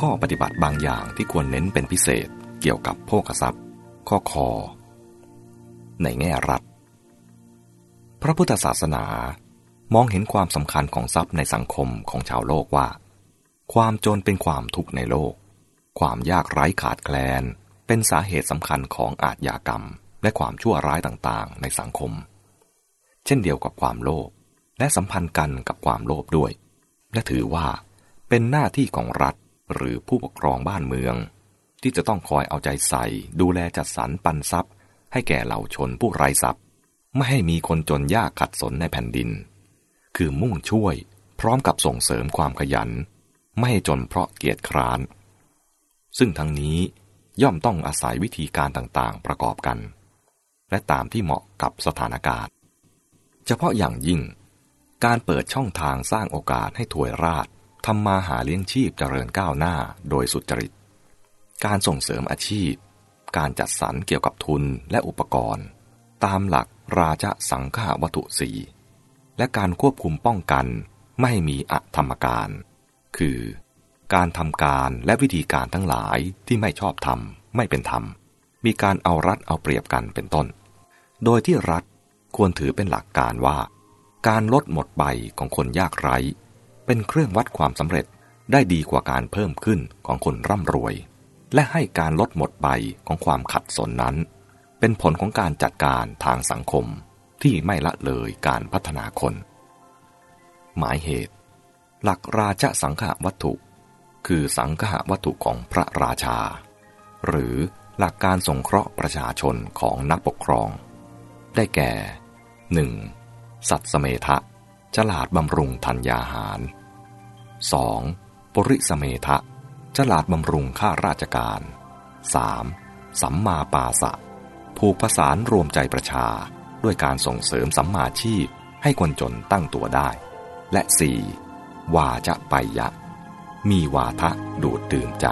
ข้อปฏิบัติบางอย่างที่ควรเน้นเป็นพิเศษเกี่ยวกับโภคทรัพย์ ข้อคอ ในแง่รัฐ พระพุทธศาสนามองเห็นความสำคัญของทรัพย์ในสังคมของชาวโลกว่า ความจนเป็นความทุกข์ในโลก ความยากไร้ขาดแคลน เป็นสาเหตุสำคัญของอาทยากรรม และความชั่วร้ายต่างๆ ในสังคม เช่นเดียวกับความโลภและสัมพันธ์กันกับความโลภด้วย และถือว่าเป็นหน้าที่ของรัฐ หรือผู้ปกครองบ้านเมือง ที่จะต้องคอยเอาใจใส่ ดูแลจัดสรรปันทรัพย์ ให้แก่เหล่าชนผู้ไร้ทรัพย์ ไม่ให้มีคนจนยากขัดสนในแผ่นดิน คือมุ่งช่วยพร้อมกับส่งเสริมความขยัน ไม่ให้จนเพราะเกียจคร้าน ซึ่งทั้งนี้ย่อมต้องอาศัยวิธีการต่างๆ ประกอบกัน และตามที่เหมาะกับสถานการณ์ เฉพาะอย่างยิ่ง การเปิดช่องทางสร้างโอกาสให้ถวยราช ทำมาหาเลี้ยงชีพเจริญก้าวหน้าโดยสุจริต การส่งเสริมอาชีพ การจัดสรรเกี่ยวกับทุนและอุปกรณ์ ตามหลักราชสังฆาวัตถุสีและการควบคุมป้องกันไม่ให้มีอธรรมการ คือ การทำการและวิธีการทั้งหลายที่ไม่ชอบธรรมไม่เป็นธรรม มีการเอารัดเอาเปรียบกันเป็นต้น โดยที่รัฐควรถือเป็นหลักการว่า การลดหมดใบของคนยากไร้ เป็นเครื่องวัดความสำเร็จได้ดีกว่าการเพิ่มขึ้นของคนร่ำรวย และให้การลดหมดใบของความขัดสนนั้น เป็นผลของการจัดการทางสังคมที่ไม่ละเลยการพัฒนาคน หมายเหตุ หลักราชสังฆวัตถุ คือสังฆวัตถุของพระราชา หรือหลักการสงเคราะห์ประชาชนของนักปกครอง ได้แก่ 1. สัตสเมทะ ฉลาดบำรุงธัญญาหาร 2. ปริสเมทะ ฉลาดบำรุงข้าราชการ 3. สัมมาปาสะ ผูกประสานรวมใจประชาด้วยการส่งเสริมสัมมาชีพให้คนจนตั้งตัวได้ และ 4. วาจะไปยะ มีวาทะดูดดื่มใจ